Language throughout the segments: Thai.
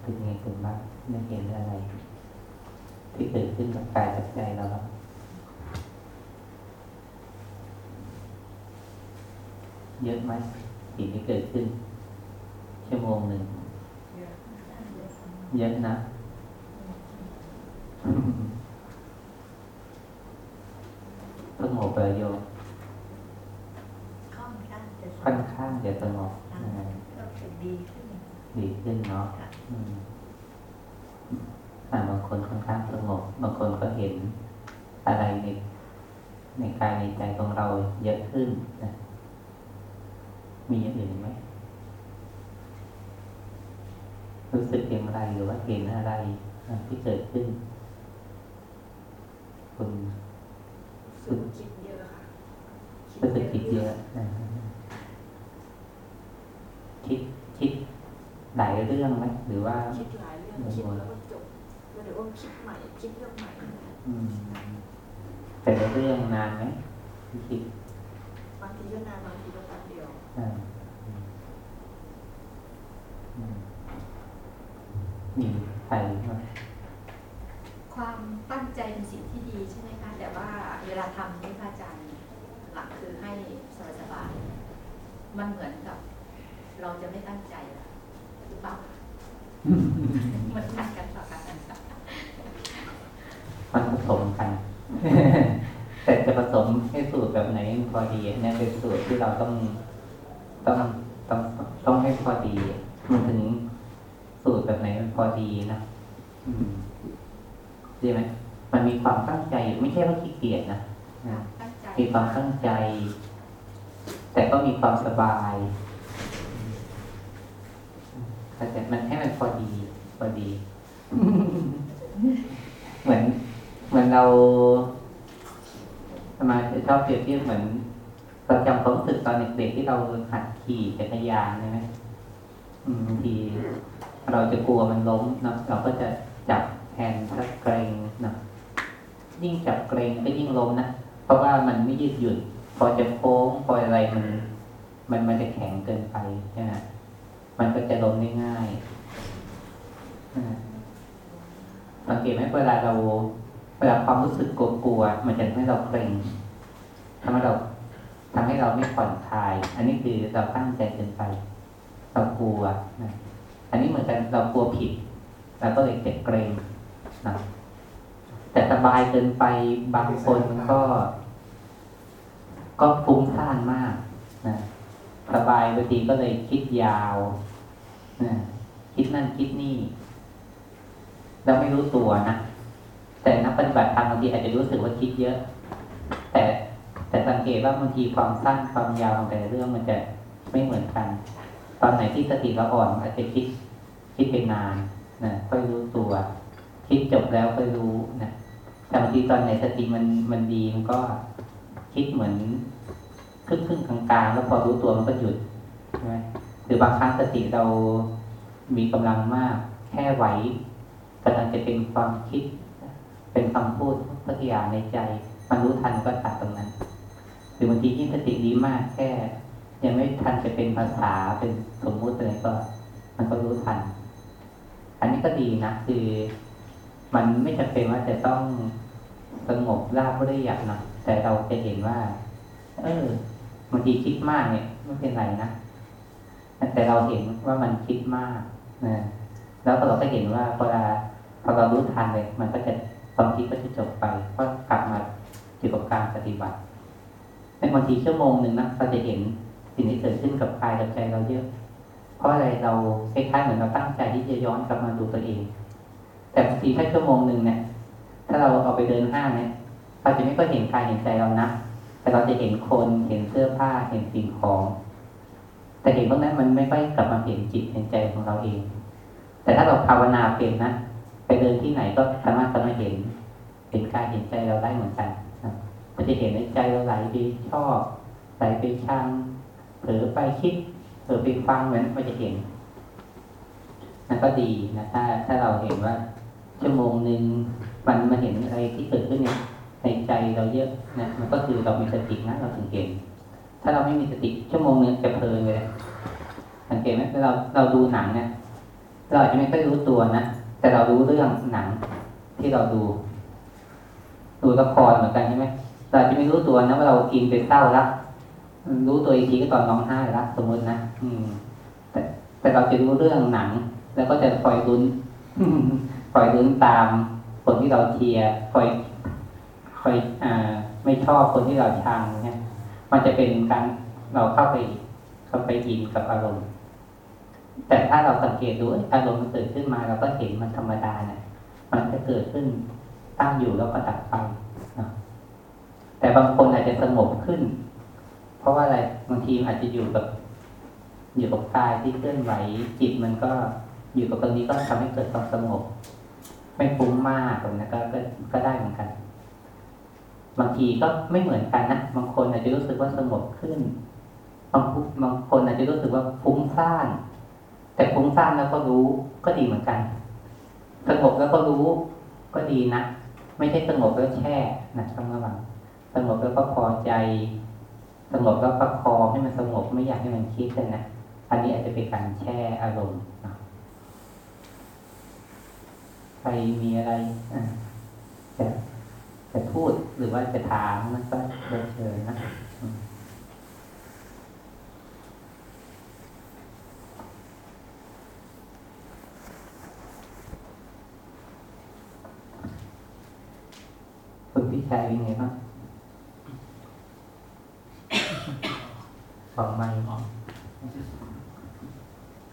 เป็นไงคุณบ้างไม่เห็นอะไรที่เกิดขึ้นกับกายกับใจเราบ้างเยอะไหมสิ่งที่เกิดขึ้นชั่วโมงหนึ่งเยอะนะสงบเลยโยม ค่อนข้างจะ ค่อนข้างจะสงบอ่า รู้สึกดีขึ้น ดีขึ้นเนาะ ค่ะ อืมอ่าบางคนค่อนข้างสงบ บางคนก็เห็นอะไรในในกายในใจของเราเยอะขึ้นนะมีอย่างอื่นไหมรู้สึกอย่างไรหรือว่าเห็นอะไรนะที่เกิดขึ้นคุณรู้สึกคิดเยอะค่ะรู้สึกคิดเยอะนะคิดคิดหลายเรื่องไหมหรือว่าคิดหลายเรื่องคิดแล้วก็จบแล้วเดี๋ยวก็คิดใหม่คิดเรื่องใหม่อืม แต่ละเรื่องนานไหมที่คิดบางทีก็นานบางทีก็แป๊บเดียวอ่าอืมอืมมีใครไหมความตั้งใจเป็นสิ่งที่ดีใช่ไหมคะ แต่ว่าเวลาทำนี่พระอาจารย์หลักคือให้สบายๆมันเหมือนกับ เราจะไม่ตั้งใจอะหรือเปล่ามันขัดกันต่อกัน มันผสมกัน แต่จะผสมให้สูตรแบบไหน พอดีเนี่ยเป็นสูตรที่เราต้องต้องต้องต้องให้พอดีมันถึงสูตรแบบไหนมันพอดีนะอืมดีไหมมันมีความตั้งใจอยู่ไม่ใช่ว่าขี้เกียจนะนะตั้งใจมีความตั้งใจ แต่ก็มีความสบายเข้าใจมันให้มันพอดีพอดี เหมือนเหมือนเราสมาจะชอบเปรียบเทียบเหมือน เราจำความรู้สึกตอนเด็กๆที่เราหัดขี่จักรยานใช่ไหมบางทีเราจะกลัวมันล้มเนะเราก็จะจับแฮนด์ถ้าเกรงเนะยิ่งจับเกรงก็ยิ่งล้มนะเพราะว่ามันไม่ยืดหยุ่นพอจะโค้งพออะไรมันมันมันจะแข็งเกินไปใช่ไหมมันก็จะล้มได้ง่ายอ่าสังเกตไหมเวลาเราเวลาความรู้สึกกลัวๆมันจะทำให้เราเกรงทำให้เรา ทำให้เราไม่ผ่อนคลาย อันนี้คือเราตั้งใจเกินไปเรากลัวนะอันนี้เหมือนกันเรากลัวผิดเราก็เลยเจ็บเกรงนะแต่สบายเกินไปบางคนก็ ก็ฟุ้งซ่านมากนะสบายบางทีก็เลยคิดยาวนะคิดนั่นคิดนี่เราไม่รู้ตัวนะแต่นักปฏิบัติธรรมบางทีอาจจะรู้สึกว่าคิดเยอะ แต่ แต่สังเกตว่าบางทีความสั้นความยาวของแต่เรื่องมันจะไม่เหมือนกัน ตอนไหนที่สติเราอ่อนอาจจะคิดคิดเป็นนานนะค่อยรู้ตัว คิดจบแล้วค่อยรู้นะแต่บางทีตอนไหนสติมันมันดีมันก็คิดเหมือนครึ่งครึ่งๆกลางแล้วพอรู้ตัวมันก็หยุดใช่ไหมหรือบางครั้งสติเรามีกำลังมาก แค่ไหวกำลังจะเป็นความคิด เป็นคำพูดสักอย่างในใจ มันรู้ทันก็ตัดตรงนั้น หรือบางทียิ่งสติดีมากแค่ยังไม่ทันจะเป็นภาษาเป็นสมมุติอะไรก็ มันก็รู้ทัน อันนี้ก็ดีนะคือ มันไม่จำเป็นว่าจะต้องสงบราบเรียบนะแต่เราจะเห็นว่า เออบางทีคิดมากเนี่ยไม่เป็นไรนะแต่เราเห็นว่ามันคิดมากนะแล้วเราก็เห็นว่าพอเราพอเรารู้ทันเลย มันก็จะความคิดก็จะจบไปก็กลับมาอยู่กับการปฏิบัติ ในบางทีชั่วโมงหนึ่งนะเราจะเห็นสิ่งที่เกิดขึ้นกับกายกับใจเราเยอะ เพราะอะไรเราคล้ายๆเหมือนเราตั้งใจที่จะย้อนกลับมาดูตัวเอง แต่บางทีถ้าชั่วโมงหนึ่งเนี่ย ถ้าเราเอาไปเดินห้างเนี่ยเราจะไม่ค่อยเห็นกายเห็นใจเรานะแต่เราจะเห็นคนเห็นเสื้อผ้าเห็นสิ่งของ แต่เห็นพวกนั้นมันไม่ค่อยกลับมาเห็นจิตเห็นใจของเราเอง แต่ถ้าเราภาวนาเป็นนะไปเดินที่ไหนก็สามารถจะมาเห็นเห็นกายเห็นใจเราได้เหมือนกัน มันจะเห็นในใจเราไหลไปชอบไหลไปชังเผลอไปคิดเผลอไปฟังเหมือนมันจะเห็นนั่นก็ดีนะถ้าถ้าเราเห็นว่าชั่วโมงหนึ่งมันมาเห็นอะไรที่เกิดขึ้นเนี่ยในใจเราเยอะนะมันก็คือเรามีสตินะเราถึงเห็นถ้าเราไม่มีสติชั่วโมงนึงจะเพลินเลยสังเกตไหมเวลาเราเราดูหนังเนี่ยเราอาจจะไม่ค่อยรู้ตัวนะแต่เรารู้เรื่องหนังที่เราดู ดูละครเหมือนกันใช่ไหม เราจะไม่รู้ตัวนะว่าเรากินเป็นเศร้าละรู้ตัวอีกทีก็ตอนร้องไห้ละสมมตินะอืม แต่แต่เราจะรู้เรื่องหนัง แล้วก็จะคอยลุ้นคอยลุ้นตามคนที่เราเชียร์คอยคอยอ่า ไม่ชอบคนที่เราชังเนี่ยมันจะเป็นการเราเข้าไปเข้าไปอินกับอารมณ์ แต่ถ้าเราสังเกตดูอารมณ์มันเกิดขึ้นมา เราก็เห็นมันธรรมดาเนี่ยมันจะเกิดขึ้นตั้งอยู่แล้วก็ดับไป แต่บางคนอาจจะสงบขึ้น เพราะว่าอะไรบางทีอาจจะอยู่กับ อยู่กับกายที่เคลื่อนไหวจิตมันก็อยู่กับตรงนี้ก็ทำให้เกิดความสงบ ไม่ฟุ้งมากนี้ก็ก็ก็ได้เหมือนกัน บางทีก็ไม่เหมือนกันนะบางคนอาจจะรู้สึกว่าสงบขึ้นบางบางคนอาจจะรู้สึกว่าฟุ้งซ่านแต่ฟุ้งซ่านแล้วก็รู้ก็ดีเหมือนกันสงบแล้วก็รู้ก็ดีนะไม่ใช่สงบแล้วแช่นะต้องระวัง สงบแล้วก็พอใจ สงบแล้วประคองให้มันสงบไม่อยากให้มันคิดเลยนะอันนี้อาจจะเป็นการแช่อารมณ์ใครมีอะไรอะจะจะพูดหรือว่าจะถามนะก็เรียนเชิญนะอืมคุณพี่ชายเป็นไงบ้าง ฟังไหมค์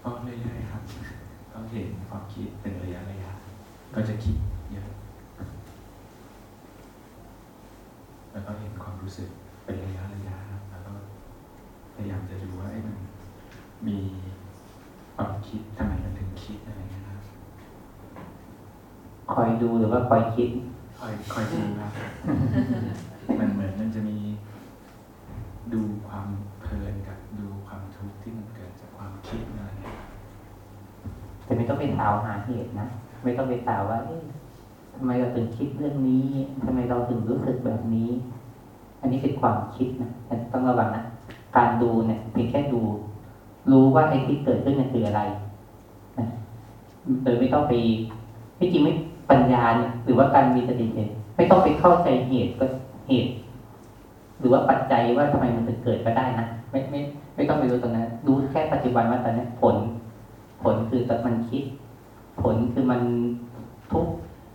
ก็เรื่อยๆครับ ก็เห็นความคิดเป็นระยะระยะก็จะคิดเยอะ แล้วก็เห็นความรู้สึกเป็นระยะระยะครับแล้วก็พยายามจะดูว่าไอ้มันมีความคิดทำไมมันถึงคิดอะไรเงี้ยครับคอยดูหรือว่าคอยคิดคอยคอยดูครับมันเหมือนมันจะมีดูความเพลินกับดูความทุกข์ที่มันเกิดจากความคิดอะไรเงี้ย แต่ ไม่ต้องไปถามหาเหตุนะไม่ต้องไปถามว่าทำไมเราถึงคิดเรื่องนี้ทำไมเราถึงรู้สึกแบบนี้ อันนี้เป็นความคิดนะแต่ต้องระวังนะการดูเนี่ยเพียงแค่ดู รู้ว่าไอ้ที่เกิดขึ้นมันคืออะไรโดยไม่ต้องไปที่จริงไม่ปัญญาเนี่ยหรือว่าการมีสติเนี่ยไม่ต้องไปเข้าใจเหตุก็เหตุ หรือว่าปัจจัยว่าทำไมมันถึงเกิดก็ได้นะไม่ไม่ ไม่ต้องไปรู้ตรงนั้นรู้แค่ปัจจุบันว่าตอนนี้ผล ผลคือตอนมันคิด ผลคือมันทุกข์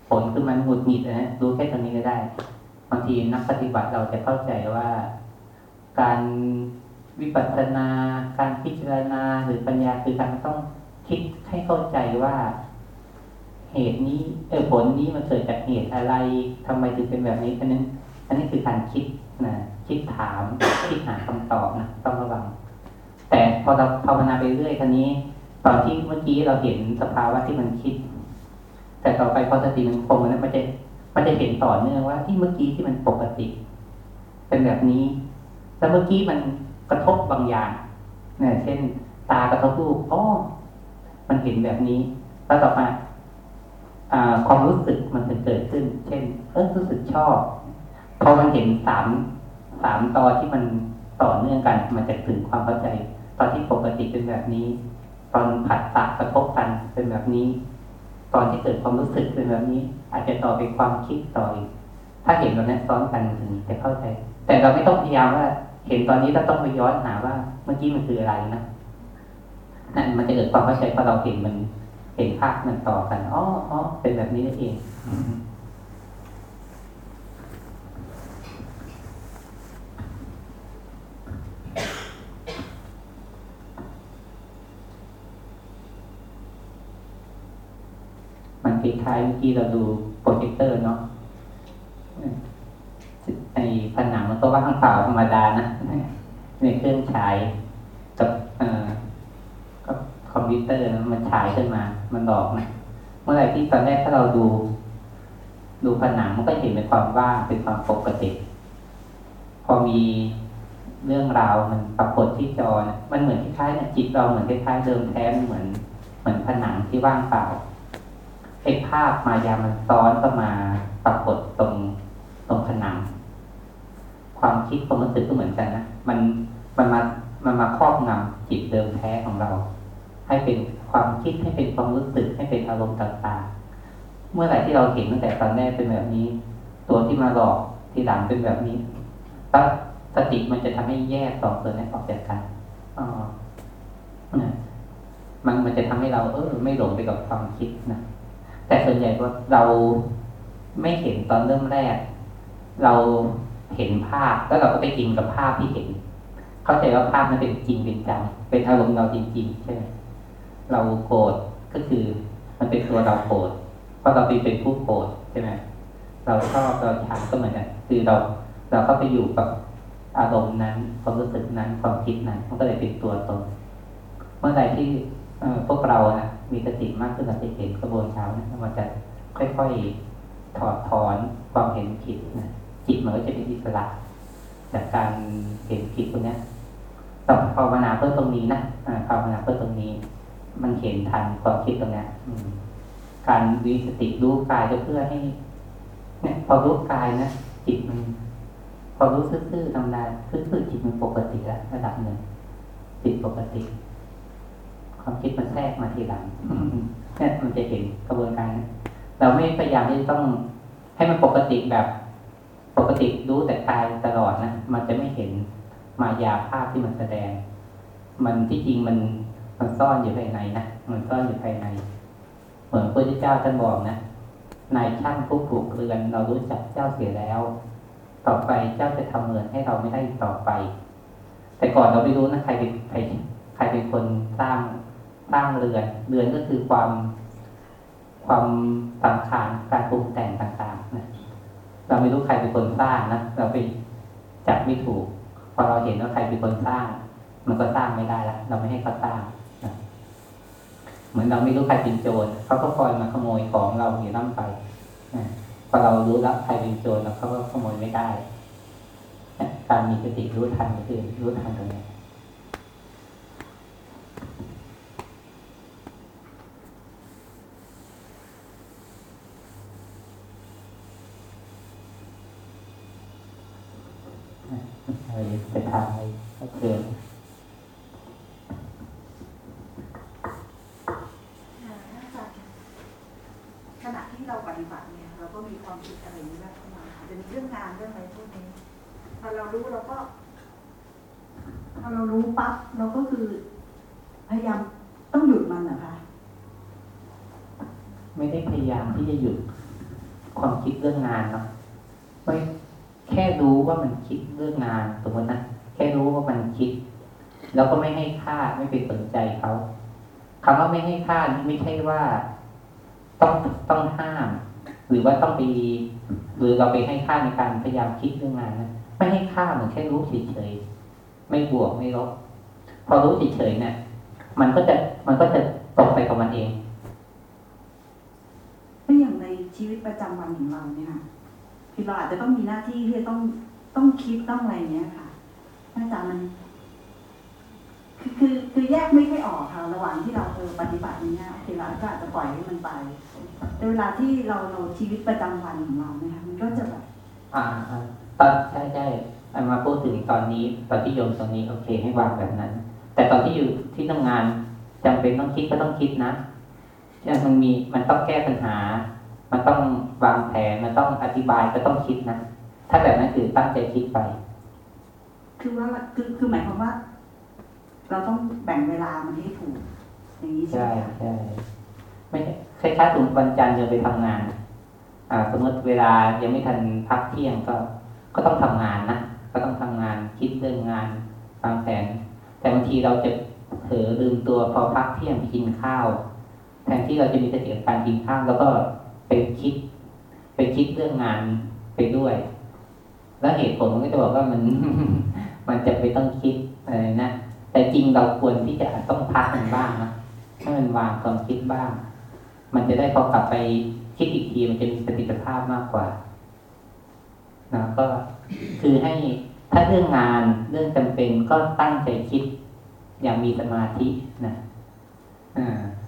ผลคือมันหงุดหงิดนะรู้แค่ตรงนี้ก็ได้บางทีนักปฏิบัติเราจะเข้าใจว่า การวิปัสสนา การพิจารณาหรือปัญญาคือการต้องคิดให้เข้าใจว่า เหตุนี้เออผลนี้มันเกิดจากเหตุอะไรทำไมถึงเป็นแบบนี้อันนั้นอันนี้คือการคิดนะคิดถามคิดหาคำตอบนะต้องระวัง แต่พอเราภาวนาไปเรื่อยทีนี้ ตอนที่เมื่อกี้เราเห็นสภาวะที่มันคิด แต่ต่อไปพอสติมันคงแล้วมันจะมันจะเห็นต่อเนื่องว่าที่เมื่อกี้ที่มันปกติ เป็นแบบนี้ แล้วเมื่อกี้มันกระทบบางอย่างเนี่ยเช่น ตากระทบรูปอ๋อมันเห็นแบบนี้ แล้วต่อมาอ่าความรู้สึกมันจะเกิดขึ้น เช่นเออรู้สึกชอบ พอมันเห็นสามสามตอนที่มันต่อเนื่องกัน มันจะถึงความเข้าใจ ตอนที่ปกติเป็นแบบนี้ ตอนผัดตากระทบกันเป็นแบบนี้ ตอนที่เกิดความรู้สึกเป็นแบบนี้ อาจจะต่อไปความคิดต่ออีกถ้าเห็นแบบนี้ซ้อนกันถึงจะเข้าใจ แต่เราไม่ต้องพยายามว่า เห็นตอนนี้เราต้องไปย้อนหาว่าเมื่อกี้มันคืออะไรนะนั่นมันจะเกิดความเข้าใจเพราะเราเห็นมันเห็นภาพมันต่อกันอ๋ออ๋อเป็นแบบนี้นั่นเองอืม มันค ล้ายๆเมื่อกี้เราดูโปรเจคเตอร์เนาะไอ้ผนังมันก็ว่างเปล่าธรรมดานะในเครื่องฉายกับเออกับคอมพิวเตอร์มันฉายขึ้นมา มันหลอกนะเมื่อไหร่ที่ตอนแรกถ้าเราดู ดูผนังมันก็เห็นเป็นความว่างเป็นความปกติ พอมีเรื่องราวมันปรากฏที่จอนะมันเหมือนคล้ายๆเนี่ยจิตเราเหมือนคล้ายๆเดิมแท้มันเหมือนเหมือนผนังที่ว่างเปล่า ไอ้ภาพมายามันซ้อนก็มาปรากฏตรงตรงผนัง ความคิดความรู้สึกก็เหมือนกันนะมันมันมามันมาครอบงำจิตเดิมแท้ของเรา ให้เป็นความคิดให้เป็นความรู้สึกให้เป็นอารมณ์ต่างๆ เมื่อไหร่ที่เราเห็นตั้งแต่ตอนแรกเป็นแบบนี้ ตัวที่มาหลอกทีหลังเป็นแบบนี้ตั้งสติมันจะทำให้แยกสองส่วนนี้ออกจากกันอ๋อมันมันจะทำให้เราเออไม่หลงไปกับความคิดนะ แต่ส่วนใหญ่ว่าเราไม่เห็นตอนเริ่มแรก เราเห็นภาพแล้วเราก็ไปอินกับภาพที่เห็น เข้าใจว่าภาพนั้นเป็นจริงเป็นจังเป็นอารมณ์เราจริง ๆ ใช่ไหมเราโกรธก็คือ มันเป็นตัวเราโกรธเพราะเราไปเป็นผู้โกรธใช่ไหมเราชอบเราชังก็เหมือนกันคือเรา เราก็ไปอยู่กับอารมณ์นั้นความรู้สึกนั้นความคิดนั้นมันก็เลยเป็นตัวตนเมื่อใดที่พวกเรานะ มีสติมากขึ้นเราจะเห็นกระบวนกานะมันจะค่อยๆถอดถอนความเห็นผิดนะจิตมันก็จะเป็นอิสระ จากการเห็นผิดตรงเนี้ต้องภาวนาเพื่อตรงนี้นะอ่าภาวนาเพื่อตรงนี้ มันเห็นทันความคิดตรงนี้การมีสติรู้กายก็เพื่อให้ เนี่ย พอรู้กายนะจิตมันพอรู้ซื่อๆธรรมดาซื่อๆจิตมันปกติแล้วระดับหนึ่งจิตปกติ ความคิดมันแทรกมาทีหลังเนี่ยมันจะเห็นกระบวนการ เราไม่พยายามที่ต้องให้มันปกติแบบ ปกติรู้แต่กายตลอดนะมันจะไม่เห็นมายาภาพที่มันแสดง มันที่จริงมันมันซ่อนอยู่ภายในนะมันซ่อนอยู่ภายใน เหมือนพระพุทธเจ้าท่านบอกนะนายช่างผู้ปลูกเรือน เรารู้จักเจ้าเสียแล้ว ต่อไปเจ้าจะทำเรือนให้เราไม่ได้ต่อไป แต่ก่อนเราไม่รู้นะใครเป็นใครใครเป็นคนสร้าง สร้างเรือน เรือนก็คือความความสังขารการปรุงแต่งต่างๆนะเราไม่รู้ใครเป็นคนสร้างนะเราไปจับไม่ถูก พอเราเห็นว่าใครเป็นคนสร้าง มันก็สร้างไม่ได้แล้วเราไม่ให้เขาสร้างนะเหมือนเราไม่รู้ใครเป็นโจรเขาก็คอยมาขโมยของเราอยู่นั่นไปนะพอเรารู้แล้วใครเป็นโจรแล้วเขาก็ขโมยไม่ได้การมีสติรู้ทันก็คือรู้ทันตรงนี้ อะไรจะทำอะไรก็เกิน อ่าอาจารย์ขณะที่เราป ฏิบัติเนี่ยเราก็มีความคิดอะไรนี้แบบเข้ามาอาจจะมีเรื่องงานเรื่องอะไรพวกนี้พอเรารู้เราก็พอเรารู้ปั๊บเราก็คือ พยายามต้องหยุดมันเหรอคะไม่ได้พยายามที่จะหยุดความคิดเรื่องงานเนาะไม่แค่รู้ว่ามันคิดเรื่องงานสมมตินะแค่รู้ว่ามันคิด แล้วก็ไม่ให้ค่าไม่ไปสนใจเขาคำว่าไม่ให้ค่านี่ไม่ใช่ว่า ต้องต้องห้าม หรือว่าต้องไปหรือเราไปให้ค่าในการพยายามคิดเรื่องงานนะไม่ให้ค่าเหมือนแค่รู้เฉยๆไม่บวกไม่ลบพอรู้เฉยๆเนี่ยมันก็จะมันก็จะตกไปกับมันเองก็อย่างในชีวิตประจำวันของเราเนี่ยค่ะคือเราอาจจะต้องมีหน้าที่ที่จะต้องต้องคิดต้องอะไรเนี้ยค่ะอาจารย์มันคือคือคือแยกไม่ค่อยออกค่ะ ระหว่างที่เราเออปฏิบัติเนี้ยคือเราก็อาจจะปล่อยให้มันไป แต่เวลาที่เราเราชีวิตประจำวันของเราเนี่ยค่ะมันก็จะแบบอ่าอ่าตอนใช่ใช่เอามาพูดถึงตอนนี้ ตอนที่โยมตอนนี้โอเคให้วางแบบนั้น แต่ตอนที่อยู่ที่ทำงานจำเป็นต้องคิดก็ต้องคิดนะที่มันมีมันต้องแก้ปัญหา มันต้องวางแผนมันต้องอธิบายก็ต้องคิดนะถ้าแบบนั้นคือตั้งใจคิดไป คือว่าคือคือหมายความว่า เราต้องแบ่งเวลามันให้ถูกอย่างนี้ใช่ใช่ไหมคะใช่ไม่ใช่ค ล้ายๆสมมติวันจันทร์โยมไปทำงาน อ่า สมมติเวลายังไม่ทันพักเที่ยงก็ ก็ต้องทำงานนะ ก็ต้องทำงานคิดเรื่องงานวางแผน แต่บางทีเราจะเผลอลืมตัวพอพักเที่ยงไปกินข้าว แทนที่เราจะมีสติกับการกินข้าวแล้วก็ไปคิด ไปคิดเรื่องงานไปด้วย แล้วเหตุผลมันก็จะบอกว่ามัน มันจะไปต้องคิดอะไรนะ แต่จริงเราควรที่จะต้องพักมันบ้างนะให้มันวางความคิดบ้าง มันจะได้พอกลับไปคิดอีกทีมันจะมีประสิทธิภาพมากกว่านะก็คือให้ถ้าเรื่องงานเรื่องจำเป็นก็ตั้งใจคิดอย่างมีสมาธินะ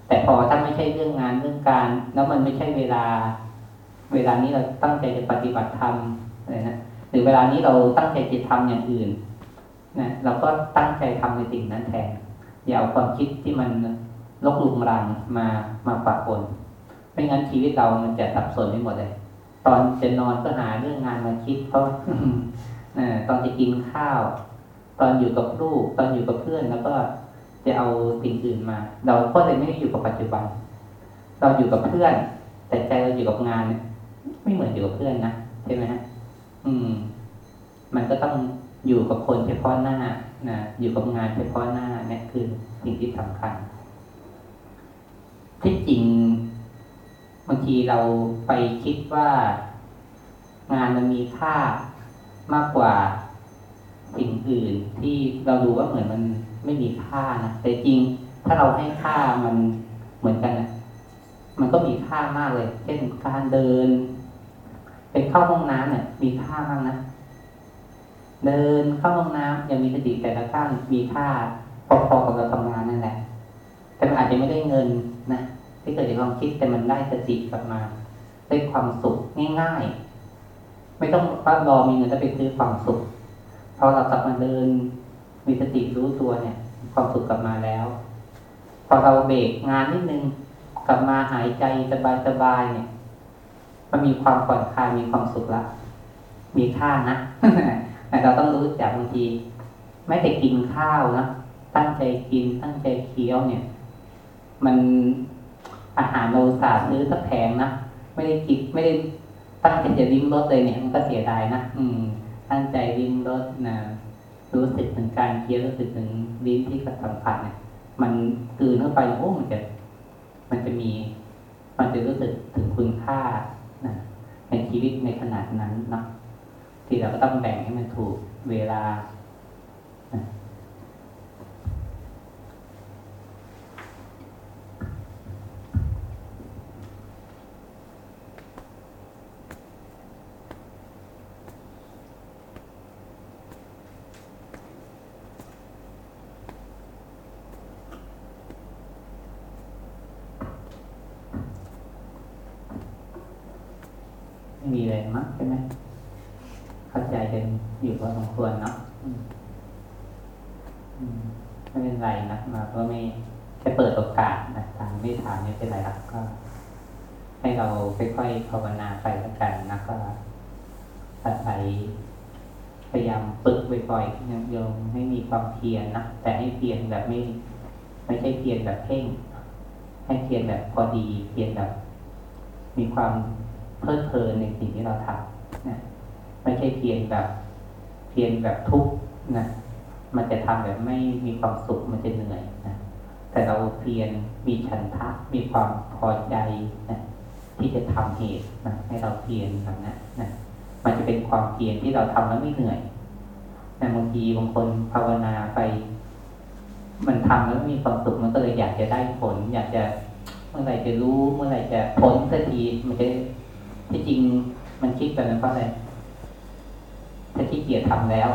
แต่พอถ้าไม่ใช่เรื่องงานเรื่องการ แล้วมันไม่ใช่เวลา เวลานี้เราตั้งใจจะปฏิบัติธรรมอะไรนะหรือเวลานี้เราตั้งใจจะทำอย่างอื่นนะเราก็ตั้งใจทำในสิ่งนั้นแทนอย่าเอาความคิดที่มัน ลกลุงรังมามาปะปนไม่งั้นชีวิตเรามันจะสับสนไปหมดเลย ตอนจะนอนก็หาเรื่องงานมาคิดเพราะตอนจะกินข้าว ตอนอยู่กับลูก ตอนอยู่กับเพื่อนแล้วก็จะเอาสิ่งอื่นมา เราก็เลยไม่ได้อยู่กับปัจจุบัน เราอยู่กับเพื่อน แต่ใจเราอยู่กับงานไม่เหมือนอยู่กับเพื่อนนะใช่ไหมฮะอืม มันก็ต้องอยู่กับคนเฉพาะหน้านะอยู่กับงานเฉพาะหน้าเนี่ยคือสิ่งที่สำคัญ ที่จริงบางทีเราไปคิดว่างานมันมีค่ามากกว่าสิ่งอื่นที่เราดูว่าเหมือนมันไม่มีค่านะแต่จริงถ้าเราให้ค่ามันเหมือนกันนะมันก็มีค่ามากเลย เช่นการเดินไปเข้าห้องน้ำเนี่ย มีค่ามากนะเดินเข้าห้องน้ำยังมีสติแต่ละขั้นมีค่าพอๆกับเราทำงานนั่นแหละแต่มันอาจจะไม่ได้เงิน นะที่เกิดจากความคิดแต่มันได้สติกลับมาได้ความสุขง่ายๆ ไม่ต้องว่ารอมีเงินจะไปซื้อความสุขพอเรากลับมาเดินมีสติรู้ตัวเนี่ย ความสุขกลับมาแล้ว พอเราเบรกงานนิดนึงกลับมาหายใจสบายๆเนี่ย มันมีความผ่อนคลายมีความสุขละมีค่านะแต่เราต้องรู้จักบางทีแม้แต่กินข้าวนะตั้งใจกินตั้งใจเคี้ยวเนี่ย มันอาหารเราสาซื้อสักแพงนะไม่ได้กินไม่ได้ตั้งใจจะลิ้มรสเลยเนี่ยมันก็เสียดายนะอืม ตั้งใจลิ้มรสนะรู้สึกถึงการเคี้ยวรู้สึกถึงลิ้นที่กระสัมผัสเนี่ย มันกลืนเข้าไปโอ้มันจะ มันจะมี มันจะรู้สึกถึงคุณค่านะในชีวิตในขนาดนั้นเนาะที่เราก็ต้องแบ่งให้มันถูกเวลานะ ไมีอะไรมั้งใช่ไหมเข้าใจกันอยู่พอสมควรเนาะไม่เป็นไรนะมาก็ไม่แค่เปิดโอกาสนะถามไม่ถามไม่เป็นไรหรอกก็ ให้เราค่อยๆภาวนาไปแล้วกันนะก็อาศัยพยายามฝึกบ่อยๆโยมให้มีความเพียรนะแต่ให้เพียรแบบไม่ไม่ใช่เพียรแบบเพ่ง ให้เพียรแบบพอดีเพียรแบบ มีความ เพลิดเพลินในสิ่งที่เราทำนะไม่ใช่เพียรแบบเพียรแบบทุกข์นะมันจะทำแบบไม่มีความสุขมันจะเหนื่อยนะแต่เราเพียรมีฉันทะมีความพอใจนะที่จะทำเหตุนะให้เราเพียรแบบนั้นนะมันจะเป็นความเพียรที่เราทำแล้วไม่เหนื่อยแต่บางทีบางคนภาวนาไป มันทำแล้วมีความสุขมันก็เลยอยากจะได้ผล อยากจะเมื่อไหร่จะรู้เมื่อไหร่จะพ้นสักทีมันจะ ที่จริงมันคิดแบบนั้นเพราะอะไรถ้าขี้เกียจทำแล้ว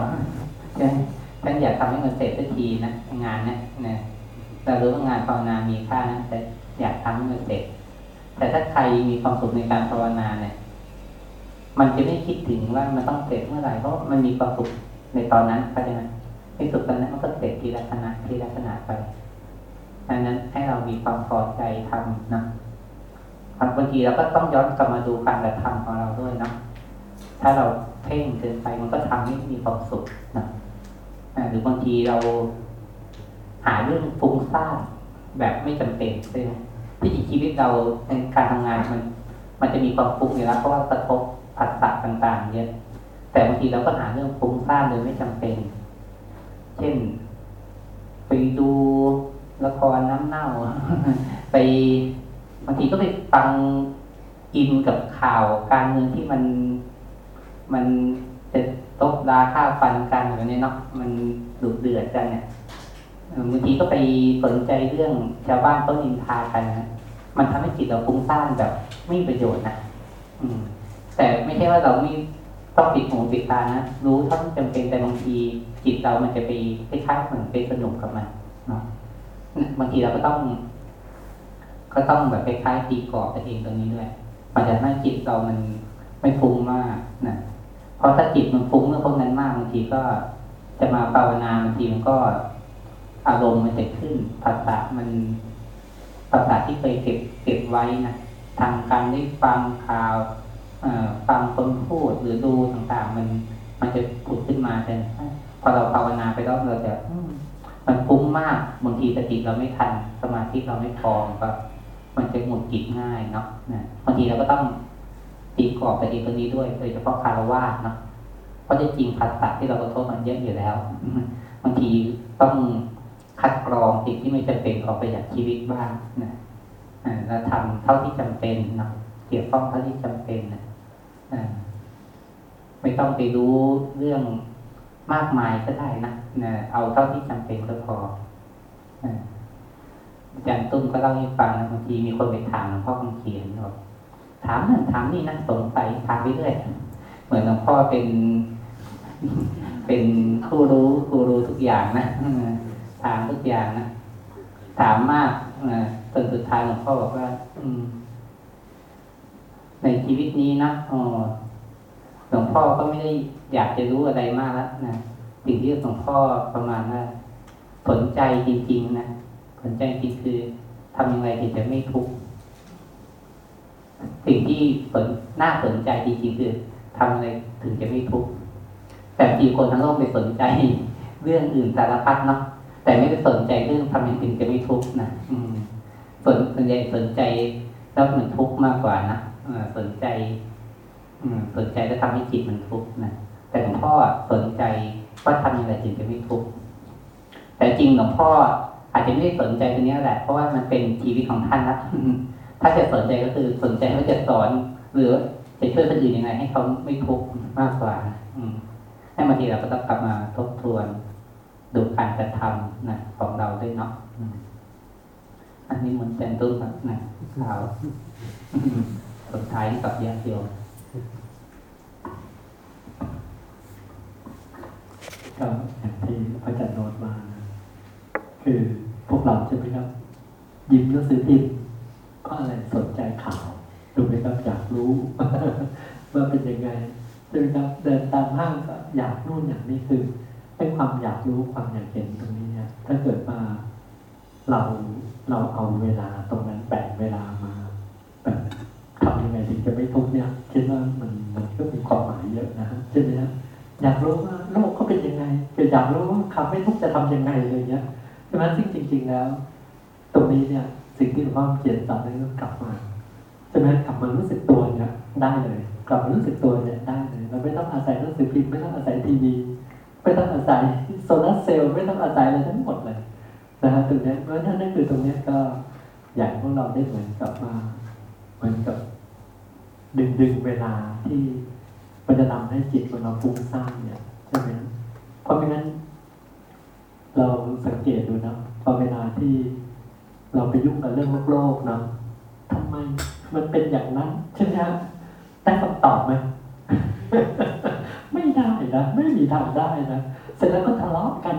ใช่ไหมฉันอยากทำให้มันเสร็จสักทีนะงานนะนะเรารู้ว่างานภาวนามีค่านะแต่อยากทำให้มันเสร็จ แต่ถ้าใครมีความสุขในการภาวนาเนี่ย มันจะไม่คิดถึงว่ามันต้องเสร็จเมื่อไหร่เพราะมันมีความสุขในตอนนั้นเข้าใจไหมในสุดตอนนั้นมันก็เสร็จทีละขณะทีละขณะไปดังนั้นให้เรามีความพอใจทำนะ บางทีเราก็ต้องย้อนกลับมาดูการกระทำของเราด้วยนะถ้าเราเพ่งเกินไปมันก็ทำให้มีความสุขนะหรือบางทีเราหาเรื่องฟุ้งซ่านแบบไม่จำเป็นใช่ไหมที่จริงชีวิตเราในการทำงานมัน มันจะมีความฟุ้งอยู่แล้วเพราะว่ากระทบผัสสะต่าง ๆ เยอะแต่บางทีเราก็หาเรื่องฟุ้งซ่านโดยไม่จำเป็น เช่น ไปดูละครน้ำเน่า ไป บางทีก็ไปฟังอินกับข่าวการเมืองที่มันมันจะตบราค่าฟันกันแบบนี้เนาะมันดุเดือดกันเนี่ยบางทีก็ไปสนใจเรื่องชาวบ้านต้นอินทากันนะมันทำให้จิตเราฟุ้งซ่านแบบไม่ประโยชน์นะอืม แต่ไม่ใช่ว่าเราไม่ต้องปิดหูปิดตานะรู้เท่าที่จำเป็นแต่บางทีจิตเรามันจะไปคล้ายๆเหมือนไปสนุกกับมันเนาะบางทีเราก็ต้อง ก็ต้องแบบคล้ายๆตีกรอบตัวเองตรงนี้ด้วยมันจะให้จิตเรามันไม่ฟุ้งมากนะเพราะถ้าจิตมันฟุ้งเรื่องพวกนั้นมากบางทีก็จะมาภาวนาบางทีมันก็อารมณ์มันจะขึ้นภาษามันภาษาที่เคยเก็บเก็บไว้นะทางการได้ฟังข่าวเอ่อฟังคนพูดหรือดูต่างๆ มันมันจะผุดขึ้นมาแต่พอเราภาวนาไปแล้วเราจะมันฟุ้งมากบางทีสติเราไม่ทัน สมาธิเราไม่พอมันก็ มันจะหงุดหงิดง่ายเนาะบางทีเราก็ต้องตีกรอบตัวเองตัวนี้ด้วยโดยเฉพาะคารวะเนาะเพราะจริงๆภาษาที่เรากระทบมันเยอะอยู่แล้วบางทีต้องคัดกรองสิ่งที่ไม่จำเป็นออกไปจากชีวิตบ้างนะแล้วทำเท่าที่จำเป็นเนะเกี่ยวข้องเท่าที่จำเป็นนะไม่ต้องไปรู้เรื่องมากมายก็ได้นะนะเอาเท่าที่จำเป็นก็พอ อาจารย์ตุ้มก็เล่าให้ฟังนะบางทีมีคนไปถามหลวงพ่อคำเขียนบอกถามนั่นถามนี่นั่นสงสัยถามไปเรื่อยเหมือนหลวงพ่อเป็น เป็นผู้รู้ผู้รู้ทุกอย่างนะถามทุกอย่างนะถามมากนะจนสุดท้ายหลวงพ่อบอกว่า อืม ในชีวิตนี้นะอ๋อหลวงพ่อก็ไม่ได้อยากจะรู้อะไรมากแล้วนะสิ่งที่หลวงพ่อประมาณว่าสนใจจริง ๆ นะ สนใจจริงคือทำยังไงถึงจะไม่ทุกข์สิ่งที่สนน่าสนใจจริงๆคือทำอะไรถึงจะไม่ทุกข์แต่บางทีคนทั้งโลกไปสนใจเรื่องอื่นสารพัดเนาะแต่ไม่ได้สนใจเรื่องทำอย่างอื่นจะไม่ทุกข์นะอืมสนสนใหญ่สนใจแล้วมันทุกข์มากกว่านะเอสนใจ อืม สนใจแล้วทำให้จิตมันทุกข์นะแต่หลวงพ่อสนใจว่าทำย่างไรถึงจะไม่ทุกข์แต่จริงหลวงพ่อ อาจจะไม่ได้สนใจตรงนี้แหละ เพราะว่ามันเป็นชีวิตของท่านนะถ้าจะสนใจก็คือสนใจว่าจะสอน หรือจะช่วยคนอื่นยังไง ให้เขาไม่ทุกข์มากกว่านะอืมให้บางทีเราก็ต้องกลับมาทบทวน ดูการกระทำนะของเราด้วยเนาะอันนี้มันเป็นต้นครับนะข่าวสุดท้ายกับญาติโยมก็อย่างที่พระอาจารย์โน้ตมา คือ เราใช่ไหมครับยิบหนังสือพิมพ์เพราะอะไรสนใจข่าวดูไหมครับอยากรู้ว่าเป็นยังไงใช่ไหมครับเดินตามห้างก็อยากนู่นอยางนี้คือให้ความอยากรู้ความอยากเห็นตรงนี้เนี่ย ถ้าเกิดว่าเราเราเอาเวลาตรงนั้นแบ่งเวลามาแบบทำยังไงถึงจะไม่ทุกข์เนี่ยคิดว่ามันมันก็มีความหมายเยอะนะใช่ไหมครับอยากรู้ว่าโลกเขาเป็นยังไงคืออยากรู้ว่าคำไม่ทุกข์จะทำยังไงอะไรเงี้ยใช่ไหมซึ่ง ริงๆแล้ว ตรงนี้เนี่ยสิ่งที่หลวงพ่อเขียนสอนนั้นก็กลับมาใช่ไหมกลับมารู้สึกตัวเนี่ยได้เลย กลับมารู้สึกตัวเนี่ยได้เลยเราไม่ต้องอาศัยหนังสือพิมพ์ไม่ต้องอาศัยทีวีไม่ต้องอาศัยโซลาร์เซลล์ไม่ต้องอาศัยอะไรทั้งหมดเลยนะฮะตรงนี้เพราะฉะนั้นนั่นคือตรงนี้ก็อยากให้พวกเราได้เหมือนกับมาเหมือนกับดึงดึงเวลาที่มันจะทำให้จิตของเราฟุ้งซ่านเนี่ยใช่ไหมเพราะไม่งั้น เราสังเกตดูนะ พอเวลาที่เราไปยุ่งกับเรื่องโลกโลกเนาะทำไมมันเป็นอย่างนั้นใช่ไหมฮะได้คำตอบไหมไม่ได้นะไม่มีทางได้นะเสร็จแล้วก็ทะเลาะกัน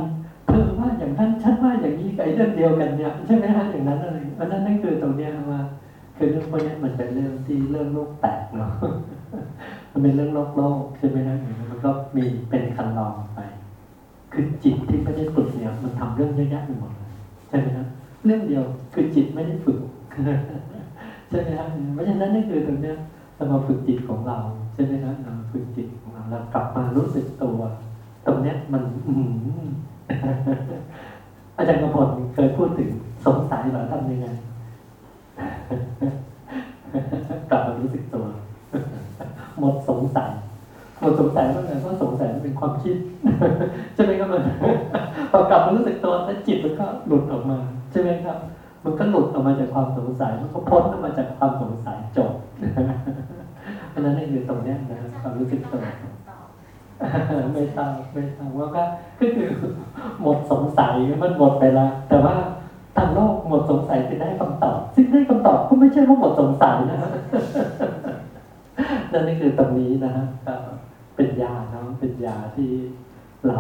เธอว่าอย่างนั้นฉันว่าอย่างนี้ไอ้เรื่องเดียวกันเนี่ยใช่ไหมฮะอย่างนั้นอะไรเพราะนั้นนั่นคือตรงเนี้ยว่าคือเรื่องพวกนี้มันเป็นเรื่องที่เรื่องโลกแตกเนาะมันเป็นเรื่องโลกโลกใช่ไหมฮะมันก็มีเป็นคันลองไปคือจิตที่ไม่ได้ฝึกเนี่ยมันทำเรื่องเยอะแยะไปหมดเลย ช่ไหมฮะเรื่องเดียวคือจิตไม่ได้ฝึกใช่ไหมฮะเพราะฉะนั้นนี่คือตรงเนี้ยเรามาฝึกจิตของเราใช่ไหมฮะเราฝึกจิตของเราเรากลับมารู้สึกตัว ตรงเนี้ยมันอืมอาจารย์กระพลเคยพูดถึงสงสัยเหรอทำยังไงกลับมารู้สึกตัว หมดสงสัย หมดสงสัยว่าไงเพราสงสัยเป็นความคิดใช่ไหมครับมันพอกลับมารู้สึกตัวแล้วจิตมันก็หลุดออกมา ใช่ไหมครับ มันก็หลุดออกมาจากความสงสัยมันก็พ้นออกมาจากความสงสัยจบอันนั้นนี่คือตรงนี้นะความรู้สึกตัวไม่ทราบไม่ทราบว่าก็คือหมดสงสัยมันหมดไปแล้วแต่ว่าทางโลกหมดสงสัยคือได้คำตอบซึ่งได้คำตอบก็ไม่ใช่ว่าหมดสงสัยนะนั่นนี่คือตรงนี้นะฮะก็ เป็นยาเนาะเป็นยาที่เรา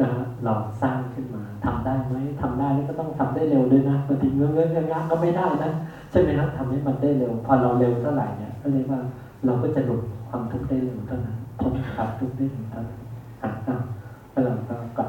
นะเราสร้างขึ้นมาทำได้ไหมทำได้แล้วก็ต้องทำได้เร็วด้วยนะบางทีเงื้อเงื้อเงก็ไม่ได้นะใช่ไหมครับทำให้มันได้เร็ว พอเราเร็วเท่าไหร่เนี่ยก็เรียกว่าเราก็จะหลุดความทุกข์ได้เร็วเท่านั้นพ้นจามทุกข์ได้เร็วเท่านั้นครับแล้วเราก็